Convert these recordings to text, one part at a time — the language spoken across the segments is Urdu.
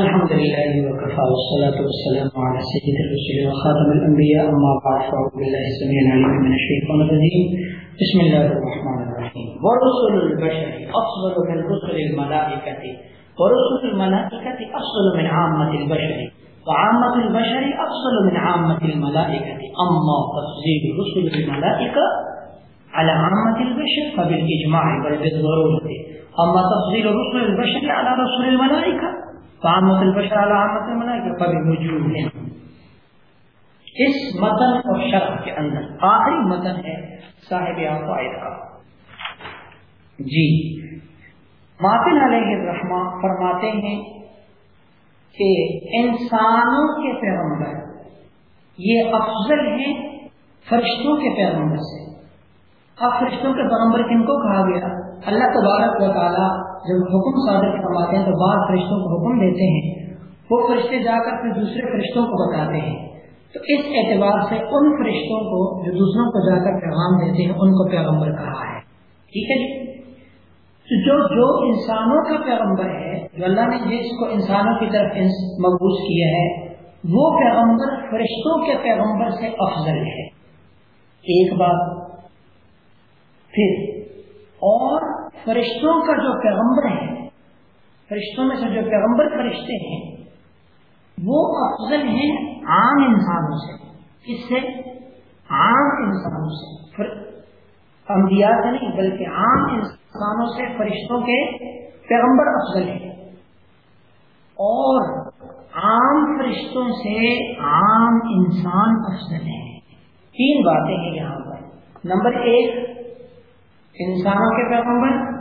الحمد لله وكفى والصلاة والسلام على سيد الرسول وخاتم الأنبياء أما بعد فأعوذ بالله السميع العليم من الشيطان الرجيم بسم الله الرحمن الرحيم ورسل البشر أفضل من رسل الملائكة ورسل الملائكة أفضل من عامة البشر. وعامة البشر أفضل من عامة الملائكة أما تفضيل رسل الملائكة على عامة البشر فبالإجماع بل بالضرورة أما تفضيل رسل البشر على رسل الملائكة فعامة البشر على عامة الملائكة فبالوجوه اس متن اور شرح کے اندر آخری متن ہے صاحب عقائد کا جی. ماتن علیہ الرحمہ فرماتے ہیں کہ انسانوں کے پیغمبر، یہ افضل ہیں فرشتوں کے پیغمبر سے. اب فرشتوں کے پیغمبر کن کو کہا گیا؟ اللہ تبارک و تعالیٰ جب حکم صادر فرماتے ہیں تو بعض فرشتوں کو حکم دیتے ہیں، وہ فرشتے جا کر پھر دوسرے فرشتوں کو بتاتے ہیں۔ تو اس اعتبار سے ان فرشتوں کو جو دوسروں کو جا کر پیغام دیتے ہیں، ان کو پیغمبر کہا ہے۔ ٹھیک ہے جی؟ جو جو انسانوں کا پیغمبر ہے، جو اللہ نے جس کو انسانوں کی طرف مقبوض کیا ہے، وہ پیغمبر فرشتوں کے پیغمبر سے افضل ہے۔ ایک بات پھر اور فرشتوں کا جو پیغمبر ہے فرشتوں میں سے جو پیغمبر فرشتے ہیں، وہ افضل ہیں عام انسانوں سے۔ کس سے؟ عام انسانوں سے۔ انبیاء سے نہیں، بلکہ عام انسانوں سے فرشتوں کے پیغمبر افضل ہیں۔ اور عام فرشتوں سے عام انسان افضل ہیں۔ تین باتیں ہیں یہاں پر۔ نمبر ایک، انسانوں کے پیغمبر۔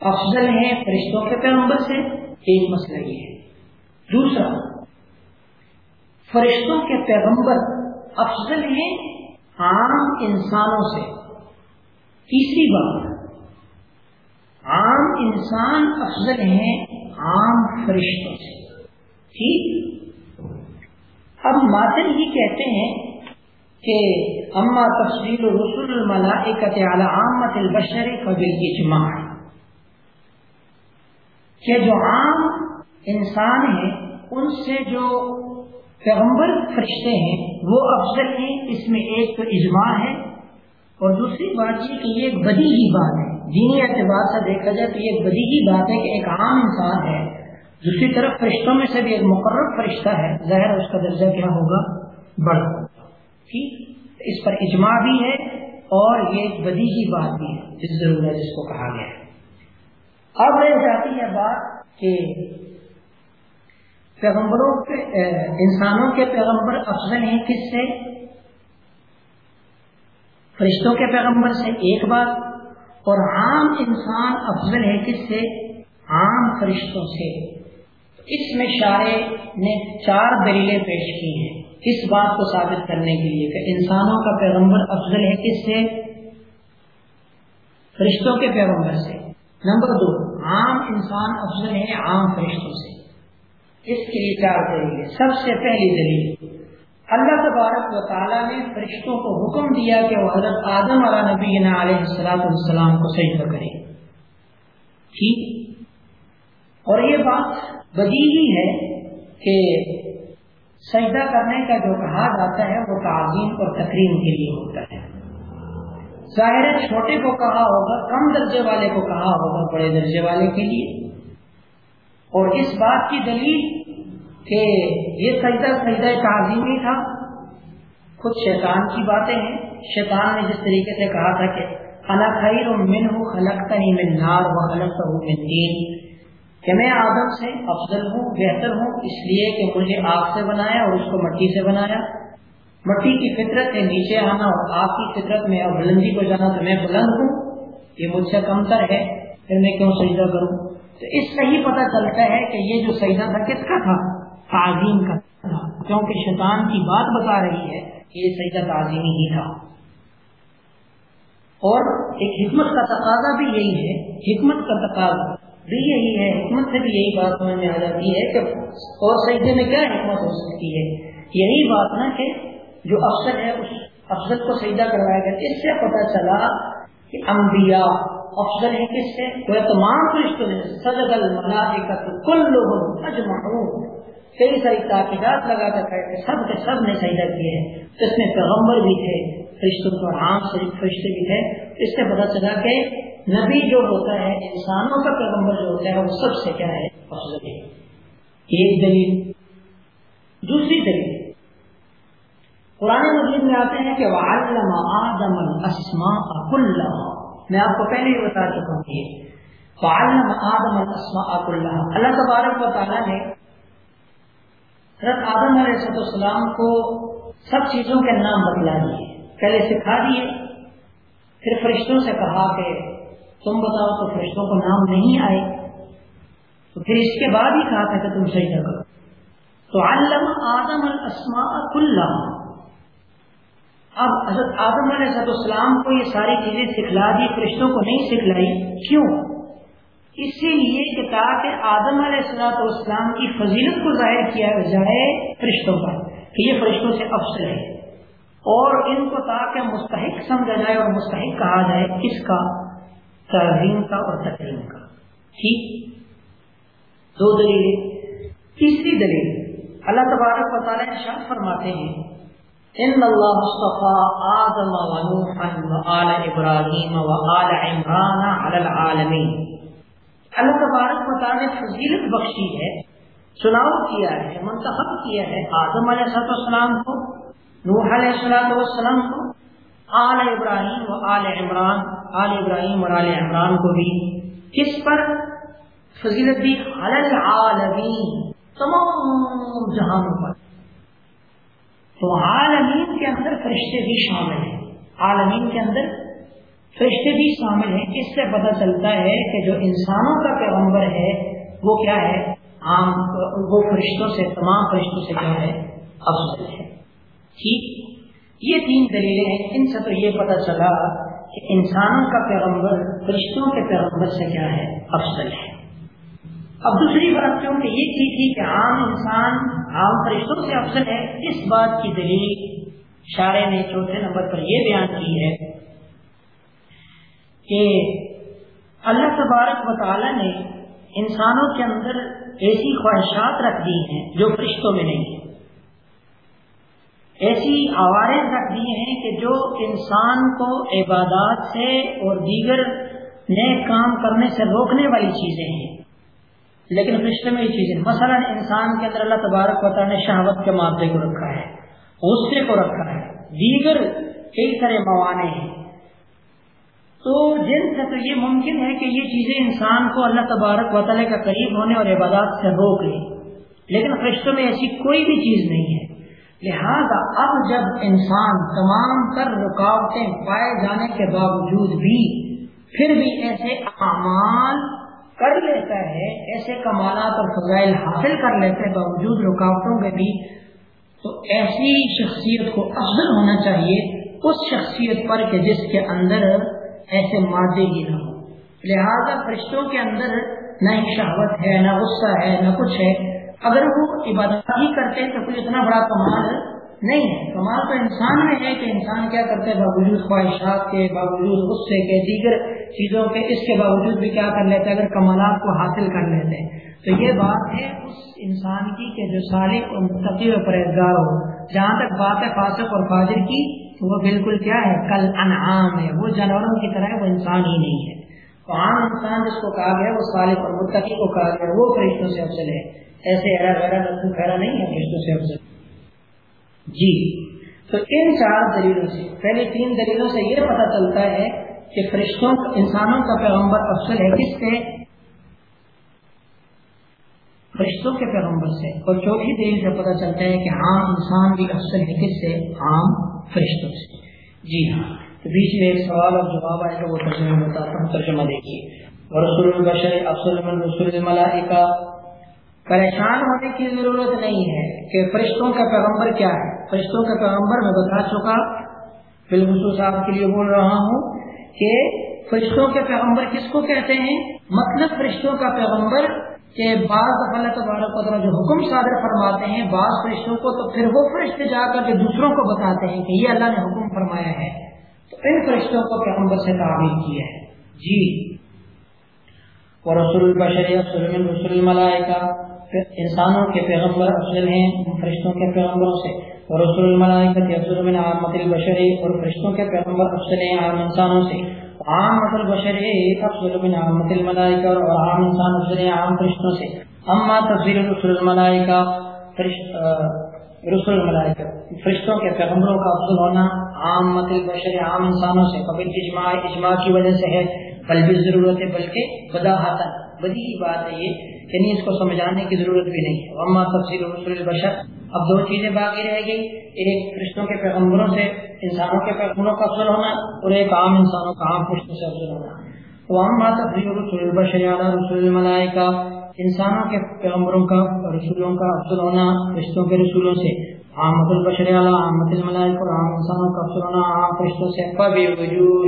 افضل ہیں فرشتوں کے پیغمبر سے ایک مسئلہ یہ ہے دوسرا، فرشتوں کے پیغمبر افضل ہیں عام انسانوں سے۔ تیسری بات، عام انسان افضل ہیں عام فرشتوں سے۔ ٹھیک؟ اب ماتن ہی کہتے ہیں کہ اما تفصیل رسول الملائکت علی عامت البشر فبالاجماع کہ جو عام انسان ہیں ان سے جو پیغمبر فرشتے ہیں، وہ افضل ہیں، اس میں ایک تو اجماع ہے اور دوسری بات یہ کہ یہ ایک بدی ہی بات ہے۔ دینی اعتبار سے دیکھا جائے تو یہ ایک بدی ہی بات ہے کہ ایک عام انسان ہے۔ دوسری طرف فرشتوں میں سے بھی ایک مقرر فرشتہ ہے۔ ظاہر اس کا درجہ کیا ہوگا؟ بڑھ ٹھیک اس پر اجماع بھی ہے اور یہ ایک بدی ہی بات بھی ہے، جس ضرورت جس کو کہا گیا ہے۔ اب رہ جاتی ہے بات کہ پیغمبروں کے انسانوں کے پیغمبر افضل ہیں کس سے؟ فرشتوں کے پیغمبر سے ایک بات، اور عام انسان افضل ہے کس سے؟ عام فرشتوں سے۔ اس میں شاعر نے چار دلیلیں پیش کی ہیں اس بات کو ثابت کرنے کے لیے کہ انسانوں کا پیغمبر افضل ہے کس سے؟ فرشتوں کے پیغمبر سے۔ نمبر دو عام انسان افضل ہے عام فرشتوں سے۔ اس کے لیے چار دلیل سب سے پہلی دلیل، اللہ تبارک و تعالیٰ نے فرشتوں کو حکم دیا کہ وہ حضرت آدم علیہ نبی علیہ السلاۃ السلام کو سجدہ کرے ٹھیک؟ اور یہ بات بدیہی ہے کہ سجدہ کرنے کا جو کہا جاتا ہے وہ تعظیم اور تقریم کے لیے ہوتا ہے۔ ظاہر چھوٹے کو کہا ہوگا، کم درجے والے کو کہا ہوگا بڑے درجے والے کے لیے۔ اور اس بات کی دلیل کہ یہ سجدہ سجدہ تعظیمی تھا۔ خود شیطان کی باتیں ہیں۔ شیطان نے جس طریقے سے کہا تھا کہ خلا خیر من ہوں خلقتا ہی من نار و خلقتا ہوں من دین۔ کہ میں آدم سے افضل ہوں، بہتر ہوں، اس لیے کہ مجھے آگ سے بنایا اور اس کو مٹی سے بنایا۔ مٹی کی فطرت ہے نیچے آنا اور آگ کی فطرت میں اور بلندی کو جانا تو میں بلند ہوں، یہ مجھ سے کمتر ہے، پھر میں کیوں سجدہ کروں؟ تو اس سے ہی پتہ چلتا ہے کہ یہ جو سجدہ تھا، کس کا تھا؟ تعظیم کا تھا۔ کیونکہ شیطان کی بات بتا رہی ہے کہ یہ سجدہ تعظیمی ہی تھا۔ اور ایک حکمت کا تقاضا بھی یہی ہے، حکمت کا تقاضا بھی یہی ہے، حکمت سے بھی یہی بات سمجھ میں آ جاتی ہے کہ اور سجدے میں کیا حکمت ہو سکتی ہے؟ یہی بات نا کہ جو افسر ہے، اس افسر کو سجدہ کروایا گیا۔ اس سے پتہ چلا کہ انبیاء افضل ہے کس سے؟ وہ تمام فرشتوں نے سجد الملائکۃ کلهم اجمعون۔ کئی ساری تاکیدات لگا کر کہتے سب کے سب نے سجدہ کیے ہیں۔ اس میں پیغمبر بھی تھے، فرشتوں کو عام شریف فرشتے بھی تھے۔ اس سے پتہ چلا کہ نبی جو ہوتا ہے، انسانوں کا پیغمبر جو ہوتا ہے، وہ سب سے کیا ہے؟ افضل ہے۔ ایک دلیل۔ دوسری دلیل۔ میں آتے ہیں کہ وعلم آدم الاسماء كلها۔ میں آپ کو پہلے ہی بتا چکا ہوں یہ وعلم آدم الاسماء كلها۔ اللہ تبارک و تعالی نے حضرت آدم علیہ السلام کو سب چیزوں کے نام بتلا دیے۔ پہلے سکھا دیے، پھر فرشتوں سے کہا کہ تم بتاؤ تو فرشتوں کو نام نہیں آئے۔ تو پھر اس کے بعد ہی کہا تھا کہ تم صحیح کرو تو علم آدم الاسماء كلها۔ اب حضرت آدم علیہ السلام کو یہ ساری چیزیں سکھلا دی، فرشتوں کو نہیں سکھلائی، کیوں؟ اسی لیے کہ تاکہ آدم علیہ السلاۃ والسلام کی فضیلت کو ظاہر کیا جائے فرشتوں پر، کہ یہ فرشتوں سے افسر ہے۔ اور ان کو تاکہ مستحق سمجھا جائے اور مستحق کہا جائے کس کا تعظیم کا اور تقریم کا۔ ٹھیک؟ دو دلیل تیسری دلیل، اللہ تبارک و تعالیٰ شاہ فرماتے ہیں ان اللہ مصطفیٰ آدم و نوحا و آل ابراہیم و آل عمران علی العالمین اللہ تبارک و تعالیٰ نے فضیلت بخشی ہے چناؤ کیا ہے، منتخب کیا ہے آدم علیہ السلام کو، نوح علیہ السلام والسلام کو، آل ابراہیم و آل عمران، آل ابراہیم اور آل عمران کو بھی۔ کس پر؟ فضیلت دی، علی العالمین، تمام جہانوں پر۔ تو عالمین کے اندر فرشتے بھی شامل ہیں۔ عالمین کے اندر فرشتے بھی شامل ہیں۔ اس سے پتہ چلتا ہے کہ جو انسانوں کا پیغمبر ہے، وہ کیا ہے؟ عام وہ فرشتوں سے، تمام فرشتوں سے کیا ہے؟ افضل ہے۔ ٹھیک؟ یہ تین دلیلیں ہیں۔ ان سے تو یہ پتہ چلا کہ انسانوں کا پیغمبر، فرشتوں کے پیغمبر سے کیا ہے؟ افضل ہے۔ اب دوسری بات، کیونکہ یہ کی تھی کہ عام انسان عام فرشتوں سے افضل ہے۔ اس بات کی دلیل شارے نے چوتھے نمبر پر یہ بیان کی ہے کہ اللہ تبارک و تعالی نے انسانوں کے اندر ایسی خواہشات رکھ دی ہیں جو فرشتوں میں نہیں ہیں۔ ایسی آواریں رکھ دی ہیں کہ جو انسان کو عبادات سے اور دیگر نئے کام کرنے سے روکنے والی چیزیں ہیں۔ لیکن فرشتے میں یہ چیزیں مثلا انسان کے اندر اللہ تبارک و نے شہوت کے معاملے کو رکھا ہے، غصے کو رکھا ہے، دیگر کئی طرح موانع ہیں۔ تو جن سے تو یہ ممکن ہے کہ یہ چیزیں انسان کو اللہ تبارک و تعالی کا قریب ہونے اور عبادات سے روک لیں۔ لیکن فرشتوں میں ایسی کوئی بھی چیز نہیں ہے۔ لہذا اب جب انسان تمام تر رکاوٹیں پائے جانے کے باوجود بھی، پھر بھی ایسے اعمال کر لیتا ہے، ایسے کمالات اور فضائل حاصل کر لیتے باوجود رکاوٹوں کے بھی، تو ایسی شخصیت کو افضل ہونا چاہیے اس شخصیت پر کہ جس کے اندر ایسے مادے ہی نہ ہو لہذا فرشتوں کے اندر نہ ہی شہوت ہے، نہ غصہ ہے، نہ کچھ ہے۔ اگر وہ عبادت ہی کرتے ہیں تو کوئی اتنا بڑا کمال نہیں ہے۔ کمال تو انسان میں ہے کہ انسان کیا کرتے ہیں باوجود خواہشات کے، باوجود غصے کے، دیگر چیزوں کے، اس کے باوجود بھی کیا کر لیتے اگر کمالات کو حاصل کر لیتے تو یہ بات ہے اس انسان کی کہ جو سارے مستقل و پرہزگار ہو، جہاں تک بات ہے فاسق اور فاجر کی، تو وہ بالکل کیا ہے؟ کل انعام ہے۔ وہ جانوروں کی طرح وہ انسان ہی نہیں ہے۔ تو عام انسان جس کو کہا گیا، وہ صالح اور متقی کو کہا گیا، وہ فرشتوں سے افضل ہے۔ ایسے ایرا وغیرہ خیرا نہیں ہے فرشتوں سے افضل۔ جی۔ تو ان چار دلیلوں سے، پہلے تین دلیلوں سے یہ پتہ چلتا ہے کہ فرشتوں انسانوں کا پیغمبر افسر ہے کس سے فرشتوں کے پیغمبر سے۔ اور چوتھی دلیل سے پتہ چلتا ہے کہ عام انسان بھی افسر ہے کس سے؟ عام فرشتوں سے۔ جی ہاں۔ تو بیچ میں ایک سوال اور جواب آئے گا، وہ ترجمہ بتاتا ہوں، ترجمہ دیکھیے۔ اور رسول البشر افسر الملائکہ پریشان ہونے کی ضرورت نہیں ہے کہ فرشتوں کا پیغمبر کیا ہے؟ فرشتوں کا پیغمبر میں بتا چکا بالخصوص آپ کے لیے بول رہا ہوں کہ فرشتوں کے پیغمبر کس کو کہتے ہیں؟ مطلب فرشتوں کا پیغمبر کہ بعض اللہ تبارک و جو حکم صادر فرماتے ہیں، بعض فرشتوں کو تو پھر وہ فرشتے جا کر کے دوسروں کو بتاتے ہیں کہ یہ اللہ نے حکم فرمایا ہے۔ تو ان فرشتوں کو پیغمبر سے تعمیر کیا ہے۔ جی۔ اور رسول البشر رسول الملائکہ۔ انسانوں کے پیغمبر افضل ہیں فرشتوں کے پیغمبروں سے۔ اور رسول الملائکہ افضل من عامت البشر، اور فرشتوں کے پیغمبر افضل ہیں عام انسانوں سے۔ عامت البشر افضل من عامت الملائکہ، اور عام انسان افضل ہیں عام فرشتوں سے۔ اما تفضیل رسول الملائکہ رسول الملائکہ، فرشتوں کے پیغمبروں کا افضل ہونا عام البشر، عام انسانوں سے۔ قبل اجماع اجماع کی وجہ سے ہے۔ بل بھی ضرورت ہے بلکہ بداحت بدی بات ہے یہ یعنی اس کو سمجھانے کی ضرورت بھی نہیں۔ ہے اما تفصیل رسول البشر۔ اب دو چیزیں باقی رہ گئی۔ ایک فرشتوں کے پیغمبروں سے، انسانوں کے پیغمبروں کا افضل ہونا اور ایک عام انسانوں کا عام فرشتوں سے افضل ہونا۔ تو اما تفصیل رسول البشر رسول الملائکہ انسانوں کے پیغمبروں کا رسولوں کا افضل ہونا فرشتوں کے رسولوں سے۔ عامت البشر عامت الملائکہ اور عام انسانوں کا افضل ہونا عام فرشتوں سے۔ وجوہ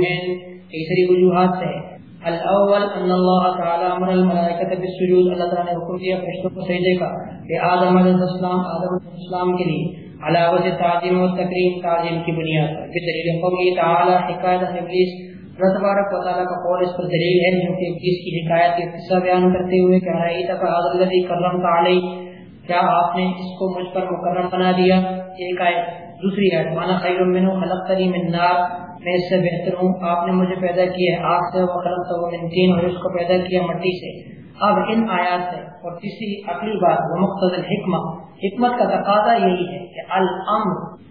تیسری وجوہات سے الاول ان اللہ تعالی امر الملائکۃ بالسجود اللہ تعالی نے حکم دیا فرشتوں کو سجدے کا، کہ آدم علیہ السلام، آدم علیہ السلام کے لیے علاوہ تعظیم و تکریم، تعظیم کی بنیاد پر۔ بدلیل قولی تعالی، حکایت ابلیس اللہ تبارک و تعالی کا قول اس پر دلیل ہے، جو کہ ابلیس کی حکایت کے قصہ بیان کرتے ہوئے کہ رہی تک هذا الذي کرمت علی کیا آپ نے اس کو مجھ پر مکرم بنا دیا؟ ایک آیت، دوسری آیت وانا خیر منه خلقتنی من نار میں اس سے بہتر ہوں۔ آپ نے مجھے پیدا کیا ہے آگ سے، وہ وقلم تو تین اور اس کو پیدا کیا مٹی سے۔ اب ان آیات سے۔ اور تیسری اگلی بات، وہ مقتض الحکمہ حکمت کا تقاضا یہی ہے کہ الامر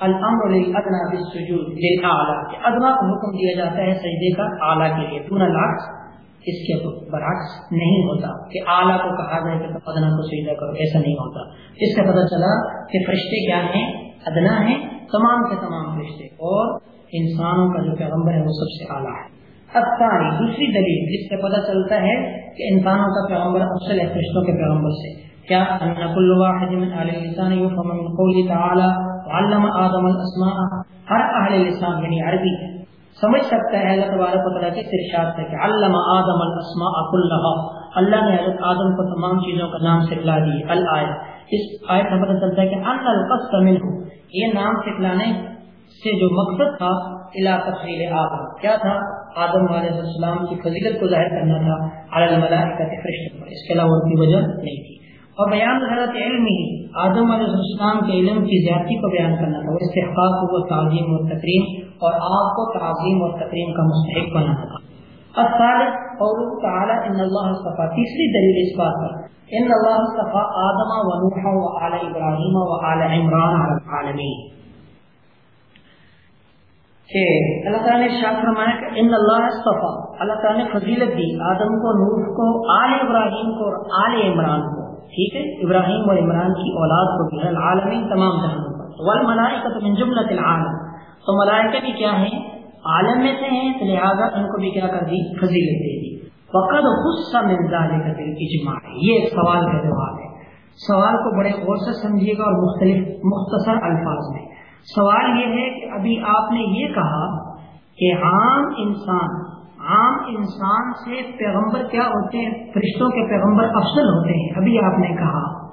الامر للادنا بالسجود للاعلى کہ ادنا کو حکم دیا جاتا ہے سجدے کا اعلی کے لیے۔ دون العکس اس کے برعکس نہیں ہوتا۔ کہ اعلیٰ کو کہا جائے کہ ادنا کو سجدہ کرو، ایسا نہیں ہوتا۔ اس سے پتہ چلا کہ فرشتے کیا ہیں؟ ادنا ہیں تمام کے تمام فرشتے اور انسانوں کا جو پیغمبر ہے وہ سب سے اعلیٰ ہے۔ اب دوسری دلیل جس سے پتہ چلتا ہے کہ انسانوں کا پیغمبر افضل ہے فرشتوں کے پیغمبر سے۔ کیا ان کل واحد من اهل اللسان يفهم من قوله تعالى وعلم ادم الاسماء؟ ہر اہل لسان یعنی عربی سمجھ سکتا ہے اللہ تبارک و تعالی کے ارشاد ہے کہ علم آدم الاسماء كلها اللہ نے حضرت آدم کو تمام چیزوں کا نام سکھلا دی، الآیت۔ اس آیت سے پتہ چلتا ہے کہ ان القصد منه۔ یہ نام سکھلانے سے جو مقصد تھا الا تفصیل آدم۔ کیا تھا؟ آدم علیہ السلام کی فضیلت کو ظاہر کرنا تھا علی الملائکہ فرشتوں پر۔ اس کے علاوہ اور کوئی وجہ نہیں تھی۔ اور بیان حضرت علم ہی آدم علیہ السلام کے علم کی زیادتی کو بیان کرنا تھا۔ وہ استحقاق کو وہ تعظیم اور تقریم اور آپ کو تعظیم اور تقریم کا مستحق بنانا تھا۔ قوله تعالى ان الله اصطفى. تیسری دلیل اس بات پر. ان الله اصطفى آدم و نوح و آل ابراہیم و آل عمران على العالمین کہ اللہ تعالیٰ نے شاہ فرمایا کہ ان اللہ اصطفى. اللہ تعالیٰ نے فضیلت دی آدم کو، نوح کو، آل ابراہیم کو اور آل عمران کو. ٹھیک ہے؟ ابراہیم اور عمران کی اولاد کو بھی العالمین تمام جہانوں پر. والملائکۃ من جملۃ العالم. تو ملائکہ بھی کیا ہیں؟ عالم میں سے ہیں، تو لہٰذا ان کو بھی کیا کر دی؟ فضیلت دے دی فقد غصہ ملتا ہے اجماع یہ ایک سوال کا جواب ہے۔ سوال کو بڑے غور سے سمجھیے گا اور مختلف، مختصر الفاظ میں۔ سوال یہ ہے کہ ابھی آپ نے یہ کہا کہ عام انسان عام انسان سے پیغمبر کیا ہوتے ہیں؟ فرشتوں کے پیغمبر افضل ہوتے ہیں، ابھی آپ نے کہا۔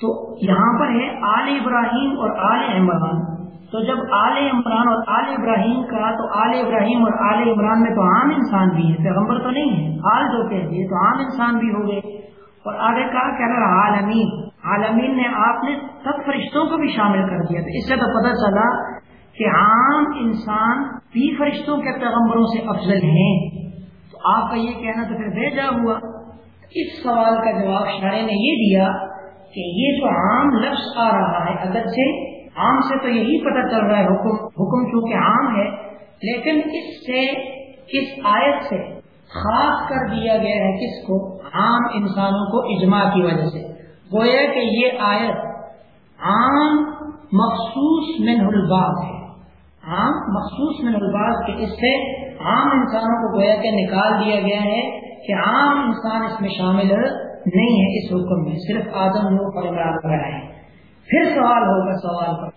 تو یہاں پر ہے آل ابراہیم اور آل عمران۔ تو جب آل عمران اور آل ابراہیم کا تو آل ابراہیم اور آل عمران میں تو عام انسان بھی ہے، پیغمبر تو نہیں ہے آل جو کہہ دیے تو عام انسان بھی ہو گئے۔ اور آگے کہا کہ اگر عالمین عالمین نے آپ نے سب فرشتوں کو بھی شامل کر دیا، تو اس سے تو پتہ چلا کہ عام انسان بھی فرشتوں کے پیغمبروں سے افضل ہیں۔ تو آپ کا یہ کہنا تو پھر بھیجا ہوا۔ اس سوال کا جواب شاعر نے یہ دیا کہ یہ جو عام لفظ آ رہا ہے اگر سے عام سے تو یہی پتہ چل رہا ہے حکم حکم چونکہ عام ہے، لیکن اس سے، اس آیت سے خاص کر دیا گیا ہے کس کو؟ عام انسانوں کو اجماع کی وجہ سے۔ گویا کہ یہ آیت عام مخصوص من الباغ ہے۔ عام مخصوص من الباغ کے اس سے عام انسانوں کو گویا کہ نکال دیا گیا ہے کہ عام انسان اس میں شامل نہیں ہے، اس حکم میں۔ صرف آدم لوگ پر عمران کرایا ہے پھر سوال ہوگا سوال پر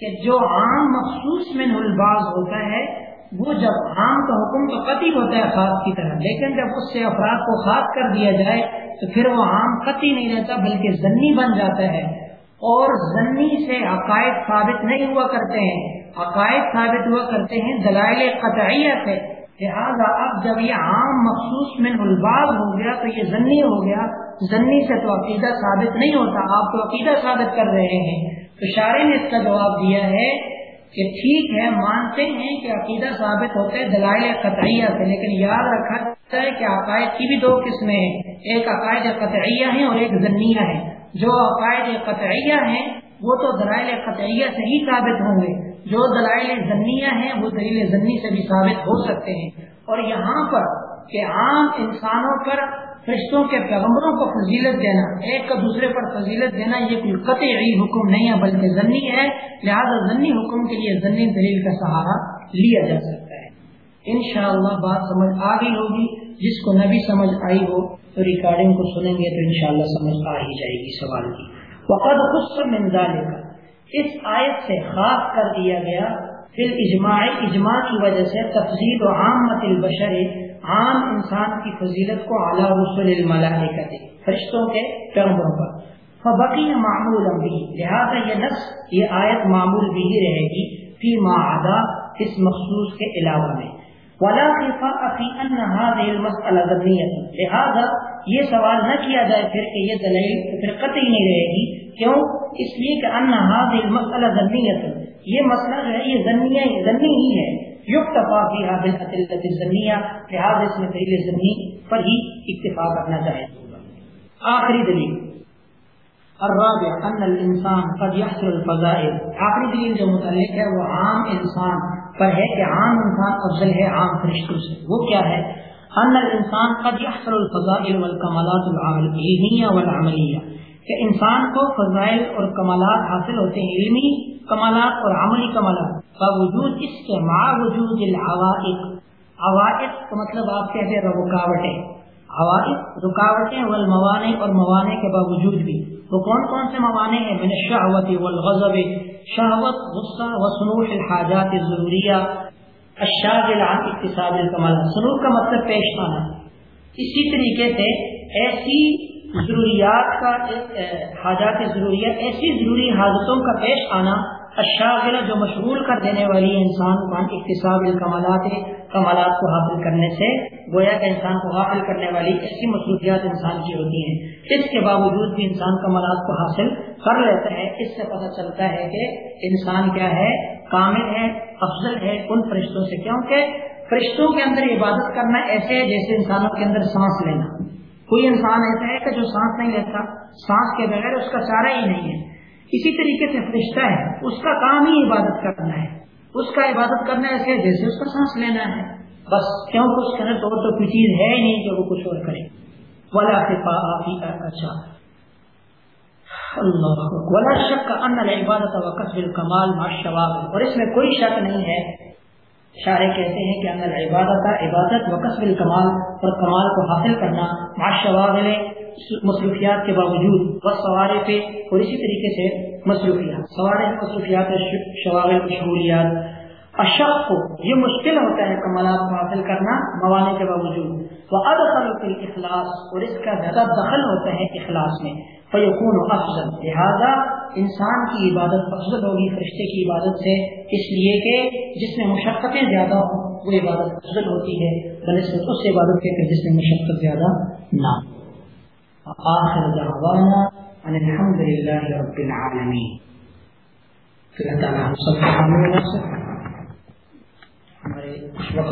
کہ جو عام مخصوص میں الباز ہوتا ہے، وہ جب عام کا حکم تو قطعی ہوتا ہے خاص کی طرح، لیکن جب اس سے افراد کو خاص کر دیا جائے تو پھر وہ عام قطعی نہیں رہتا، بلکہ ضنی بن جاتا ہے۔ اور ضنی سے عقائد ثابت نہیں ہوا کرتے ہیں۔ عقائد ثابت ہوا کرتے ہیں، دلائل قطعیت ہے لہٰذا اب جب یہ عام مخصوص من الباغ ہو گیا تو یہ ضنی ہو گیا۔ ضنی سے تو عقیدہ ثابت نہیں ہوتا، آپ تو عقیدہ ثابت کر رہے ہیں۔ تو شاعری نے اس کا جواب دیا ہے کہ ٹھیک ہے، مانتے ہیں کہ عقیدہ ثابت ہوتے ہیں دلائل قطعیہ سے، لیکن یاد رکھا جاتا ہے کہ عقائد کی بھی دو قسمیں ہیں۔ ایک عقائد قطعیہ ہیں اور ایک ضنیہ ہے جو عقائد قطعیہ ہیں، وہ تو دلائل قطعیہ سے ہی ثابت ہوں گے۔ جو دلائل ضنیہ ہیں، وہ دلیل ضنی سے بھی ثابت ہو سکتے ہیں۔ اور یہاں پر کہ عام انسانوں پر فرشتوں کے پیغمبروں کو فضیلت دینا، ایک کا دوسرے پر فضیلت دینا، یہ کوئی قطعی حکم نہیں ہے، بلکہ ضنی ہے۔ لہذا ضنی حکم کے لیے ضنی دلیل کا سہارا لیا جا سکتا ہے۔ انشاءاللہ بات سمجھ آ گئی ہوگی۔ جس کو نبی سمجھ آئی ہو، تو ریکارڈنگ کو سنیں گے تو انشاءاللہ سمجھ آ ہی جائے گی سوال کی۔ وقد خص من ذلك اس آیت سے خاص کر دیا گیا۔ پھر اجماع اجماع کی وجہ سے تفضیل و عامت البشر عام انسان کی فضیلت کو اعلیٰ رسول الملائکہ فرشتوں کے پیغمبروں پر۔ فبقی معمول بھی، لہذا یہ نص یہ آیت معمول بھی رہے گی، فی معادہ اس مخصوص کے علاوہ میں۔ ولا فی ان هذه المساله ذنیہ لہذا یہ سوال نہ کیا جائے پھر کہ یہ دلیل پھر قطعی نہیں رہے گی۔ کیوں؟ اس لیے کہ ان هذه المساله ذنیہ یہ مسئلہ جو ہے، یہ ذنی ہی ہے۔ یکتفا فیها بالادله الذنیہ لہذا اس میں دلیل ذنی پر ہی اکتفا کرنا چاہیے۔ آخری دلیل۔ الرابع، ان الانسان قد يحصل الفضائل۔ آخری دلیل جو متعلق ہے، وہ عام انسان پر ہے کہ عام انسان افضل ہے، عام فرشتوں سے۔ وہ کیا ہے؟ ان الانسان قد يحصل الفضائل والکمالات العلمیہ والعملیہ۔ کہ انسان کو فضائل اور کمالات حاصل ہوتے ہیں، علمی کمالات اور عملی کمالات۔ باوجود اس کے مع وجود العوائق عوائق کا مطلب آپ کہتے ہیں رکاوٹیں. عوائق رکاوٹیں والموانع اور موانع کے باوجود بھی. وہ کون کون سے موانع ہیں؟ من الشہوت والغضب. شہوت، غصہ و الحاجات ضروریہ الشاغل عن اقتصاد الکمال. سنوح کا مطلب پیش آنا اسی طریقے سے ایسی ضروریات کا حاجات ضروریات ایسی ضروری حاجتوں کا پیش آنا الشاغل جو مشغول کر دینے والی انسان کو اقتصاد الکمالات، کمالات کو حاصل کرنے سے، گویا کہ انسان کو حاصل کرنے والی ایسی مصروفیات انسان کی ہوتی ہیں۔ اس کے باوجود بھی انسان کمالات کو حاصل کر لیتا ہے، اس سے پتہ چلتا ہے کہ انسان کیا ہے، کامل ہے، افضل ہے ان فرشتوں سے۔ کیونکہ فرشتوں کے اندر عبادت کرنا ایسے ہے جیسے انسانوں کے اندر سانس لینا۔ کوئی انسان ایسا ہے کہ جو سانس نہیں لیتا، سانس کے بغیر اس کا سارا ہی نہیں ہے۔ اسی طریقے سے فرشتہ ہے، اس کا کام ہی عبادت کرنا ہے۔ اس کا عبادت کرنا ایسے ہے جیسے اس کا سانس لینا ہے۔ بس، کیونکہ اس کے اندر تو کوئی چیز ہے ہی نہیں جو وہ کچھ اور کرے۔ ولا اچھا اللہ ولا شک ان العبادت و قصب الکمال اور اس میں کوئی شک نہیں ہے۔ شاعر کہتے ہیں کہ ان العبادت عبادت و قصب الکمال اور کمال کو حاصل کرنا مع الشواب مصروفیات کے باوجود بس سوارے پہ اور اسی طریقے سے مصروفیات۔ سوارے مصروفیات شواغل، مشغولیات۔ اشق کو یہ مشکل ہوتا ہے کمالات کو حاصل کرنا موانے کے باوجود۔ وہ ادخل اخلاص اور اس کا زیادہ دخل ہوتا ہے اخلاص میں۔ فیقون افضل لہذا انسان کی عبادت افضل ہوگی فرشتے کی عبادت سے۔ اس لیے کہ جس میں مشقتیں زیادہ ہوں، وہ عبادت افضل ہوتی ہے۔ بنسبت اس عبادت کے جس میں مشقت زیادہ نہ ہو۔ آخر دعوانا ان الحمد للہ رب العالمین. اللہ تعالیٰ ہم سب ہمارے وقت